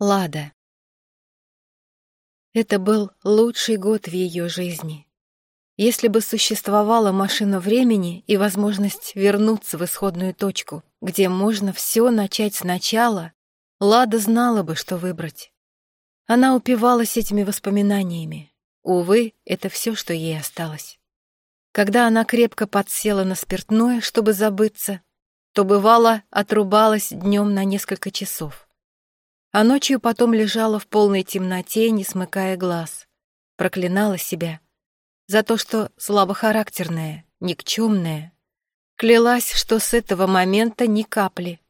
Лада. Это был лучший год в ее жизни. Если бы существовала машина времени и возможность вернуться в исходную точку, где можно все начать сначала, Лада знала бы, что выбрать. Она упивалась этими воспоминаниями. Увы, это все, что ей осталось. Когда она крепко подсела на спиртное, чтобы забыться, то, бывало, отрубалась днем на несколько часов а ночью потом лежала в полной темноте, не смыкая глаз. Проклинала себя за то, что слабохарактерная, никчемная. Клялась, что с этого момента ни капли.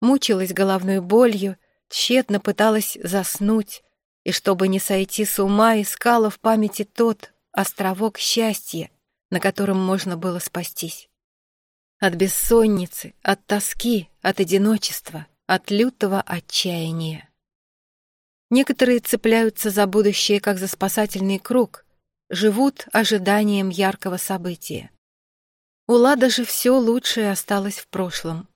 Мучилась головной болью, тщетно пыталась заснуть, и чтобы не сойти с ума, искала в памяти тот островок счастья, на котором можно было спастись. От бессонницы, от тоски, от одиночества — от лютого отчаяния. Некоторые цепляются за будущее, как за спасательный круг, живут ожиданием яркого события. У Лады же все лучшее осталось в прошлом.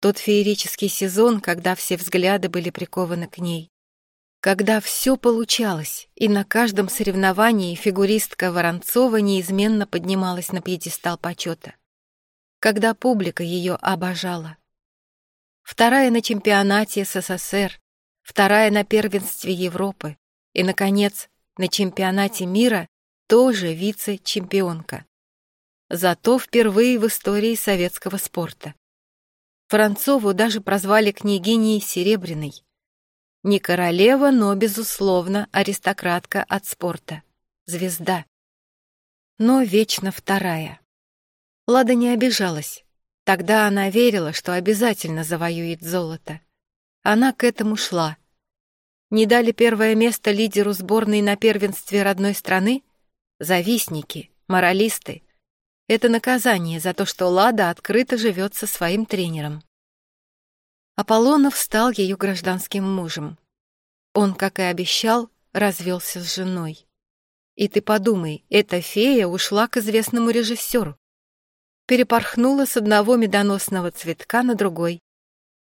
Тот феерический сезон, когда все взгляды были прикованы к ней. Когда все получалось, и на каждом соревновании фигуристка Воронцова неизменно поднималась на пьедестал почета. Когда публика ее обожала вторая на чемпионате СССР, вторая на первенстве Европы и, наконец, на чемпионате мира тоже вице-чемпионка. Зато впервые в истории советского спорта. Францову даже прозвали княгиней Серебряной. Не королева, но, безусловно, аристократка от спорта. Звезда. Но вечно вторая. Лада не обижалась. Тогда она верила, что обязательно завоюет золото. Она к этому шла. Не дали первое место лидеру сборной на первенстве родной страны? Завистники, моралисты. Это наказание за то, что Лада открыто живет со своим тренером. Аполлонов стал ее гражданским мужем. Он, как и обещал, развелся с женой. И ты подумай, эта фея ушла к известному режиссеру перепорхнула с одного медоносного цветка на другой.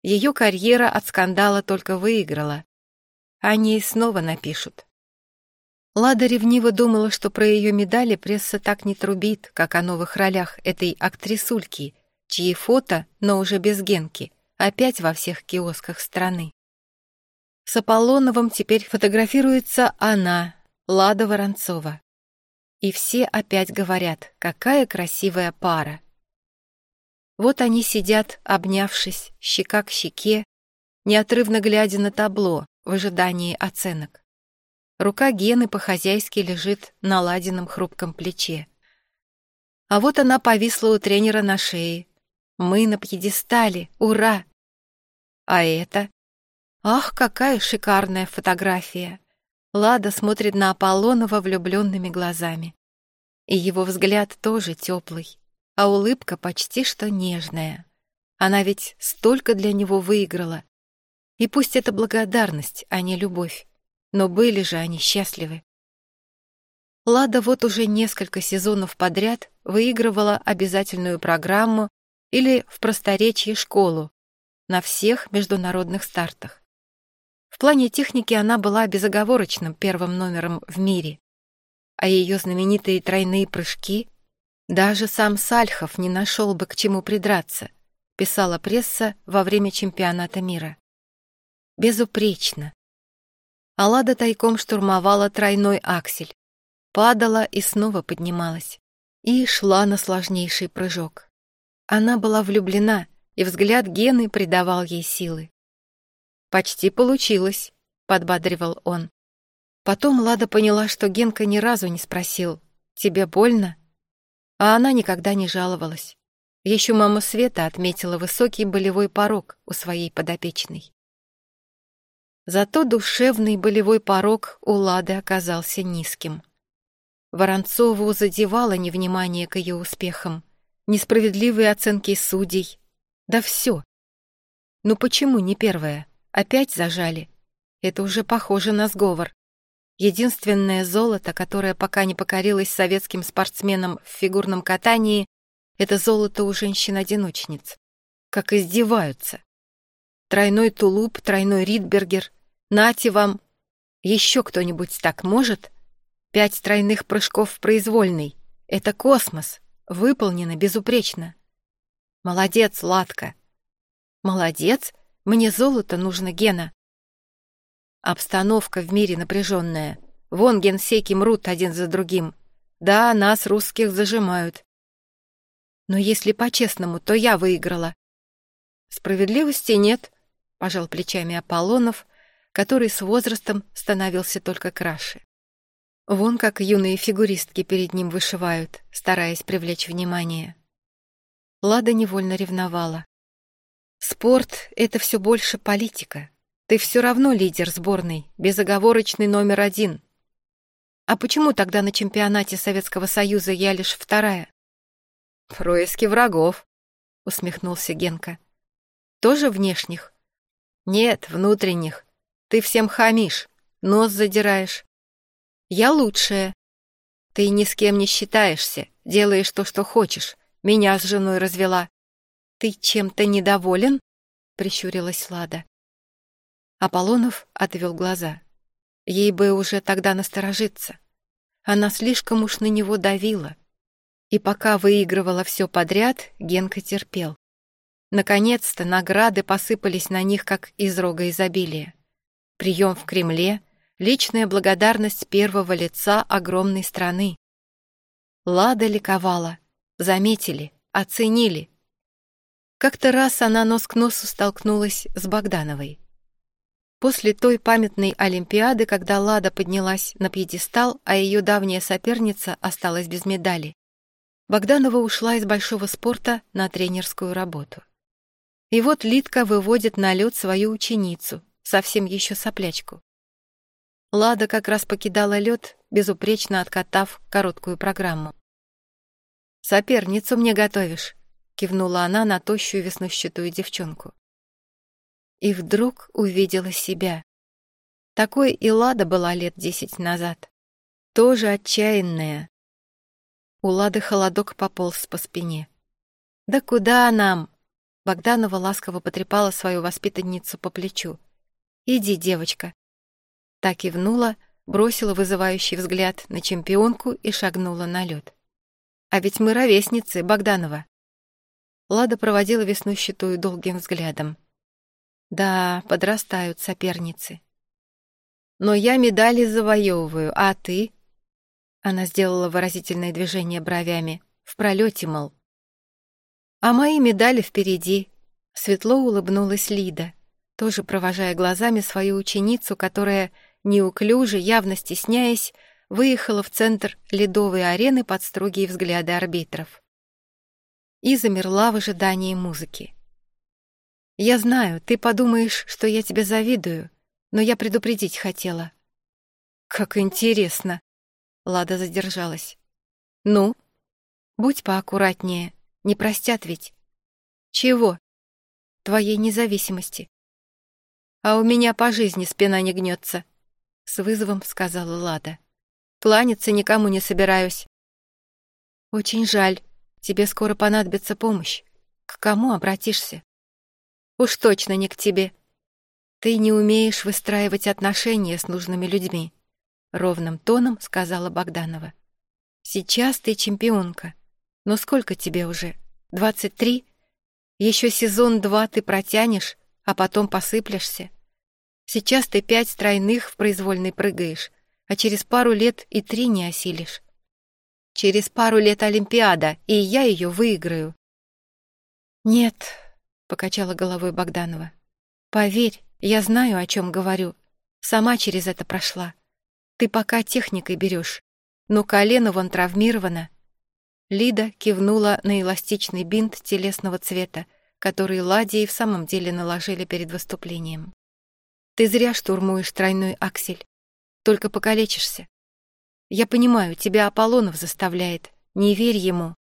Ее карьера от скандала только выиграла. Они снова напишут. Лада ревниво думала, что про ее медали пресса так не трубит, как о новых ролях этой актрисульки, чьи фото, но уже без Генки, опять во всех киосках страны. С Аполлоновым теперь фотографируется она, Лада Воронцова. И все опять говорят, какая красивая пара. Вот они сидят, обнявшись, щека к щеке, неотрывно глядя на табло в ожидании оценок. Рука Гены по-хозяйски лежит на ладином хрупком плече. А вот она повисла у тренера на шее. Мы на пьедестале, ура! А это? Ах, какая шикарная фотография! Лада смотрит на Аполлонова влюбленными глазами. И его взгляд тоже теплый, а улыбка почти что нежная. Она ведь столько для него выиграла. И пусть это благодарность, а не любовь, но были же они счастливы. Лада вот уже несколько сезонов подряд выигрывала обязательную программу или в просторечии школу на всех международных стартах. В плане техники она была безоговорочным первым номером в мире, а ее знаменитые тройные прыжки даже сам Сальхов не нашел бы к чему придраться, писала пресса во время чемпионата мира. Безупречно. Алада тайком штурмовала тройной аксель, падала и снова поднималась, и шла на сложнейший прыжок. Она была влюблена, и взгляд Гены придавал ей силы. «Почти получилось», — подбадривал он. Потом Лада поняла, что Генка ни разу не спросил «Тебе больно?» А она никогда не жаловалась. Еще мама Света отметила высокий болевой порог у своей подопечной. Зато душевный болевой порог у Лады оказался низким. Воронцову задевало невнимание к ее успехам, несправедливые оценки судей. Да все. Ну почему не первое? Опять зажали? Это уже похоже на сговор. Единственное золото, которое пока не покорилось советским спортсменам в фигурном катании, это золото у женщин-одиночниц. Как издеваются. Тройной тулуп, тройной ридбергер, Нате вам. Еще кто-нибудь так может? Пять тройных прыжков в произвольный. Это космос. Выполнено безупречно. Молодец, Ладка. Молодец? Мне золото нужно, Гена. Обстановка в мире напряженная. Вон генсеки мрут один за другим. Да, нас, русских, зажимают. Но если по-честному, то я выиграла. Справедливости нет, пожал плечами Аполлонов, который с возрастом становился только краше. Вон как юные фигуристки перед ним вышивают, стараясь привлечь внимание. Лада невольно ревновала. Спорт — это все больше политика. Ты все равно лидер сборной, безоговорочный номер один. А почему тогда на чемпионате Советского Союза я лишь вторая? Происки врагов, усмехнулся Генка. Тоже внешних? Нет, внутренних. Ты всем хамишь, нос задираешь. Я лучшая. Ты ни с кем не считаешься, делаешь то, что хочешь. Меня с женой развела. Ты чем-то недоволен? Прищурилась Лада. Аполлонов отвел глаза. Ей бы уже тогда насторожиться. Она слишком уж на него давила. И пока выигрывала все подряд, Генка терпел. Наконец-то награды посыпались на них, как из рога изобилия. Прием в Кремле, личная благодарность первого лица огромной страны. Лада ликовала. Заметили, оценили. Как-то раз она нос к носу столкнулась с Богдановой. После той памятной Олимпиады, когда Лада поднялась на пьедестал, а ее давняя соперница осталась без медали, Богданова ушла из большого спорта на тренерскую работу. И вот Литка выводит на лед свою ученицу, совсем еще соплячку. Лада как раз покидала лед, безупречно откатав короткую программу. «Соперницу мне готовишь», — кивнула она на тощую веснущатую девчонку и вдруг увидела себя. Такой и Лада была лет десять назад. Тоже отчаянная. У Лады холодок пополз по спине. «Да куда нам?» Богданова ласково потрепала свою воспитанницу по плечу. «Иди, девочка». Так кивнула, бросила вызывающий взгляд на чемпионку и шагнула на лед. «А ведь мы ровесницы, Богданова». Лада проводила веснущатую долгим взглядом. Да, подрастают соперницы. Но я медали завоевываю, а ты? Она сделала выразительное движение бровями. В пролете, мол. А мои медали впереди. Светло улыбнулась Лида, тоже провожая глазами свою ученицу, которая, неуклюже, явно стесняясь, выехала в центр ледовой арены под строгие взгляды арбитров. И замерла в ожидании музыки. Я знаю, ты подумаешь, что я тебе завидую, но я предупредить хотела. Как интересно. Лада задержалась. Ну, будь поаккуратнее, не простят ведь. Чего? Твоей независимости. А у меня по жизни спина не гнется, с вызовом сказала Лада. Кланяться никому не собираюсь. Очень жаль, тебе скоро понадобится помощь. К кому обратишься? Уж точно не к тебе. Ты не умеешь выстраивать отношения с нужными людьми, ровным тоном сказала Богданова. Сейчас ты чемпионка. Но сколько тебе уже? Двадцать три? Еще сезон два ты протянешь, а потом посыплешься. Сейчас ты пять тройных в произвольной прыгаешь, а через пару лет и три не осилишь. Через пару лет Олимпиада, и я ее выиграю. Нет, — покачала головой Богданова. «Поверь, я знаю, о чем говорю. Сама через это прошла. Ты пока техникой берешь, но колено вон травмировано». Лида кивнула на эластичный бинт телесного цвета, который Ладе и в самом деле наложили перед выступлением. «Ты зря штурмуешь тройной аксель. Только покалечишься. Я понимаю, тебя Аполлонов заставляет. Не верь ему.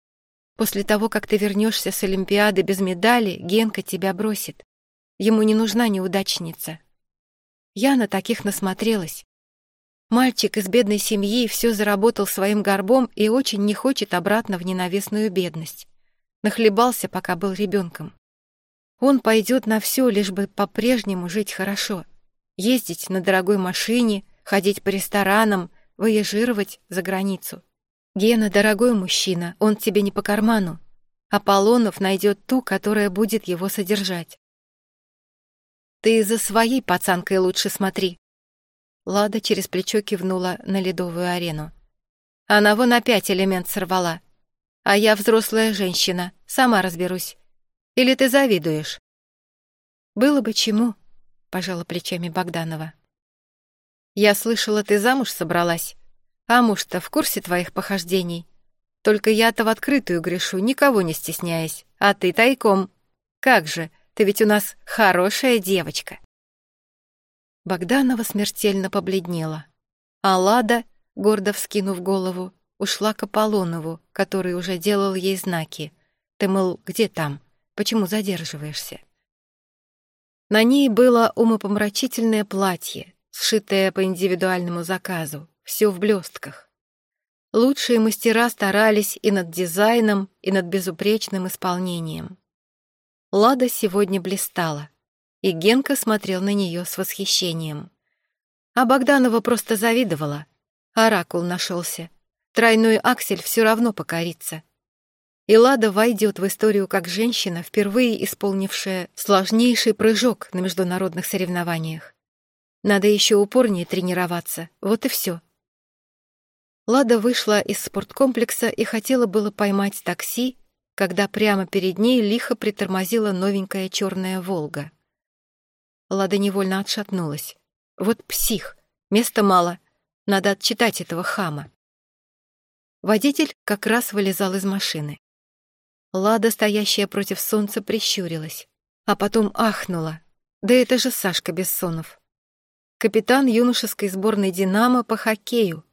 После того, как ты вернешься с Олимпиады без медали, Генка тебя бросит. Ему не нужна неудачница. Я на таких насмотрелась. Мальчик из бедной семьи все заработал своим горбом и очень не хочет обратно в ненавистную бедность. Нахлебался, пока был ребенком. Он пойдет на все, лишь бы по-прежнему жить хорошо. Ездить на дорогой машине, ходить по ресторанам, выезжировать за границу. Гена — дорогой мужчина, он тебе не по карману. Аполлонов найдет ту, которая будет его содержать. Ты за своей пацанкой лучше смотри. Лада через плечо кивнула на ледовую арену. Она вон опять элемент сорвала. А я взрослая женщина, сама разберусь. Или ты завидуешь? Было бы чему, пожала плечами Богданова. Я слышала, ты замуж собралась. А муж-то в курсе твоих похождений. Только я-то в открытую грешу, никого не стесняясь. А ты тайком. Как же, ты ведь у нас хорошая девочка. Богданова смертельно побледнела. А Лада, гордо вскинув голову, ушла к Аполлонову, который уже делал ей знаки. Ты, мол, где там? Почему задерживаешься? На ней было умопомрачительное платье, сшитое по индивидуальному заказу, все в блестках. Лучшие мастера старались и над дизайном, и над безупречным исполнением. Лада сегодня блистала, и Генка смотрел на нее с восхищением. А Богданова просто завидовала. Оракул нашелся. Тройной аксель все равно покорится. И Лада войдет в историю как женщина, впервые исполнившая сложнейший прыжок на международных соревнованиях. Надо еще упорнее тренироваться, вот и все. Лада вышла из спорткомплекса и хотела было поймать такси, когда прямо перед ней лихо притормозила новенькая черная «Волга». Лада невольно отшатнулась. Вот псих, места мало, надо отчитать этого хама. Водитель как раз вылезал из машины. Лада, стоящая против солнца, прищурилась, а потом ахнула. Да это же Сашка Бессонов. Капитан юношеской сборной «Динамо» по хоккею,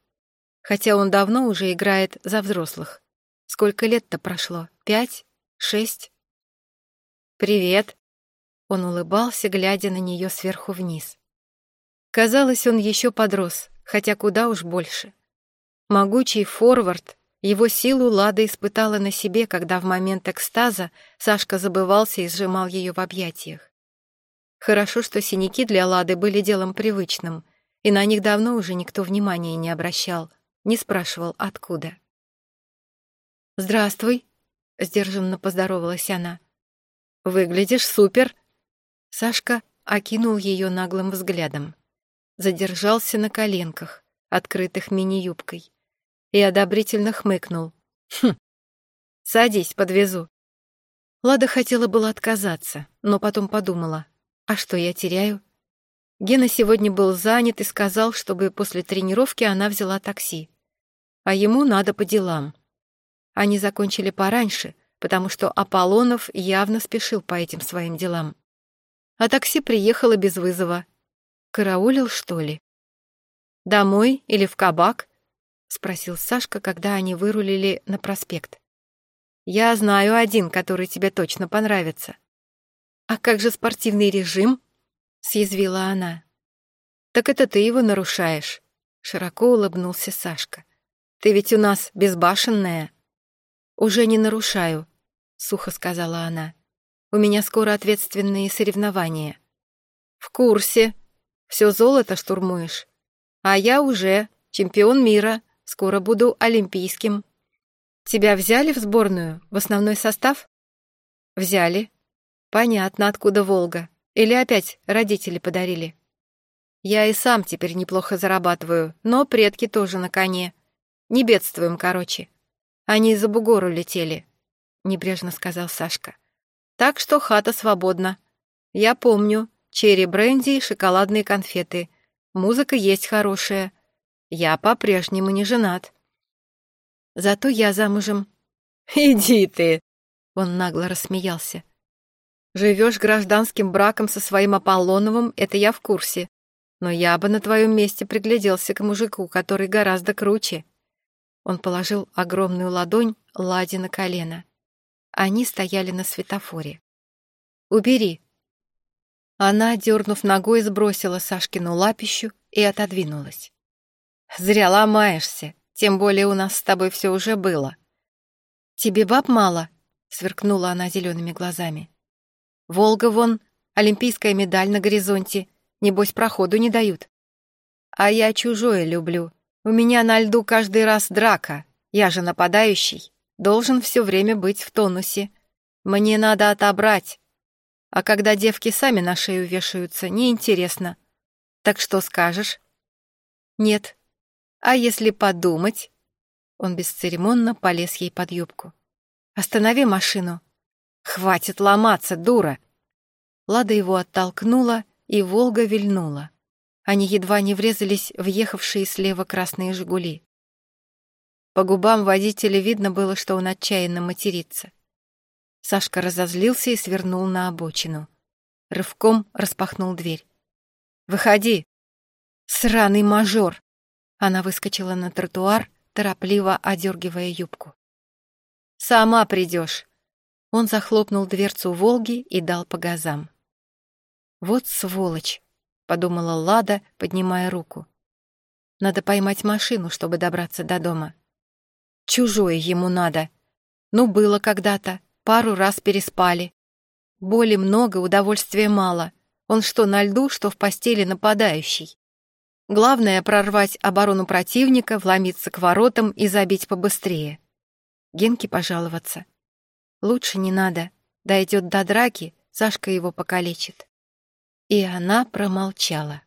хотя он давно уже играет за взрослых. Сколько лет-то прошло? Пять? Шесть? «Привет!» Он улыбался, глядя на нее сверху вниз. Казалось, он еще подрос, хотя куда уж больше. Могучий форвард, его силу Лада испытала на себе, когда в момент экстаза Сашка забывался и сжимал ее в объятиях. Хорошо, что синяки для Лады были делом привычным, и на них давно уже никто внимания не обращал, не спрашивал, откуда. «Здравствуй», — сдержанно поздоровалась она. «Выглядишь супер!» Сашка окинул ее наглым взглядом. Задержался на коленках, открытых мини-юбкой, и одобрительно хмыкнул. «Хм, садись, подвезу». Лада хотела было отказаться, но потом подумала, а что я теряю? Гена сегодня был занят и сказал, чтобы после тренировки она взяла такси. А ему надо по делам. Они закончили пораньше, потому что Аполлонов явно спешил по этим своим делам. А такси приехало без вызова. Караулил, что ли? «Домой или в кабак?» — спросил Сашка, когда они вырулили на проспект. «Я знаю один, который тебе точно понравится». «А как же спортивный режим?» — съязвила она. «Так это ты его нарушаешь», — широко улыбнулся Сашка. «Ты ведь у нас безбашенная». «Уже не нарушаю», — сухо сказала она. «У меня скоро ответственные соревнования». «В курсе. Все золото штурмуешь. А я уже чемпион мира, скоро буду олимпийским». «Тебя взяли в сборную, в основной состав?» «Взяли», Понятно, откуда Волга. Или опять родители подарили. Я и сам теперь неплохо зарабатываю, но предки тоже на коне. Не бедствуем, короче. Они из-за бугору летели, — небрежно сказал Сашка. Так что хата свободна. Я помню, черри бренди и шоколадные конфеты. Музыка есть хорошая. Я по-прежнему не женат. Зато я замужем. «Иди ты!» — он нагло рассмеялся. Живешь гражданским браком со своим Аполлоновым, это я в курсе. Но я бы на твоем месте пригляделся к мужику, который гораздо круче. Он положил огромную ладонь Ладе на колено. Они стояли на светофоре. «Убери». Она, дернув ногой, сбросила Сашкину лапищу и отодвинулась. «Зря ломаешься, тем более у нас с тобой все уже было». «Тебе баб мало?» — сверкнула она зелеными глазами. Волга вон, олимпийская медаль на горизонте. Небось, проходу не дают. А я чужое люблю. У меня на льду каждый раз драка. Я же нападающий. Должен все время быть в тонусе. Мне надо отобрать. А когда девки сами на шею вешаются, неинтересно. Так что скажешь? Нет. А если подумать? Он бесцеремонно полез ей под юбку. Останови машину. Хватит ломаться, дура. Лада его оттолкнула, и Волга вильнула. Они едва не врезались в ехавшие слева красные «Жигули». По губам водителя видно было, что он отчаянно матерится. Сашка разозлился и свернул на обочину. Рывком распахнул дверь. «Выходи!» «Сраный мажор!» Она выскочила на тротуар, торопливо одергивая юбку. «Сама придешь!» Он захлопнул дверцу «Волги» и дал по газам. «Вот сволочь!» — подумала Лада, поднимая руку. «Надо поймать машину, чтобы добраться до дома. Чужое ему надо. Ну, было когда-то, пару раз переспали. Боли много, удовольствия мало. Он что на льду, что в постели нападающий. Главное — прорвать оборону противника, вломиться к воротам и забить побыстрее. Генке пожаловаться. Лучше не надо. Дойдет до драки, Сашка его покалечит. И она промолчала.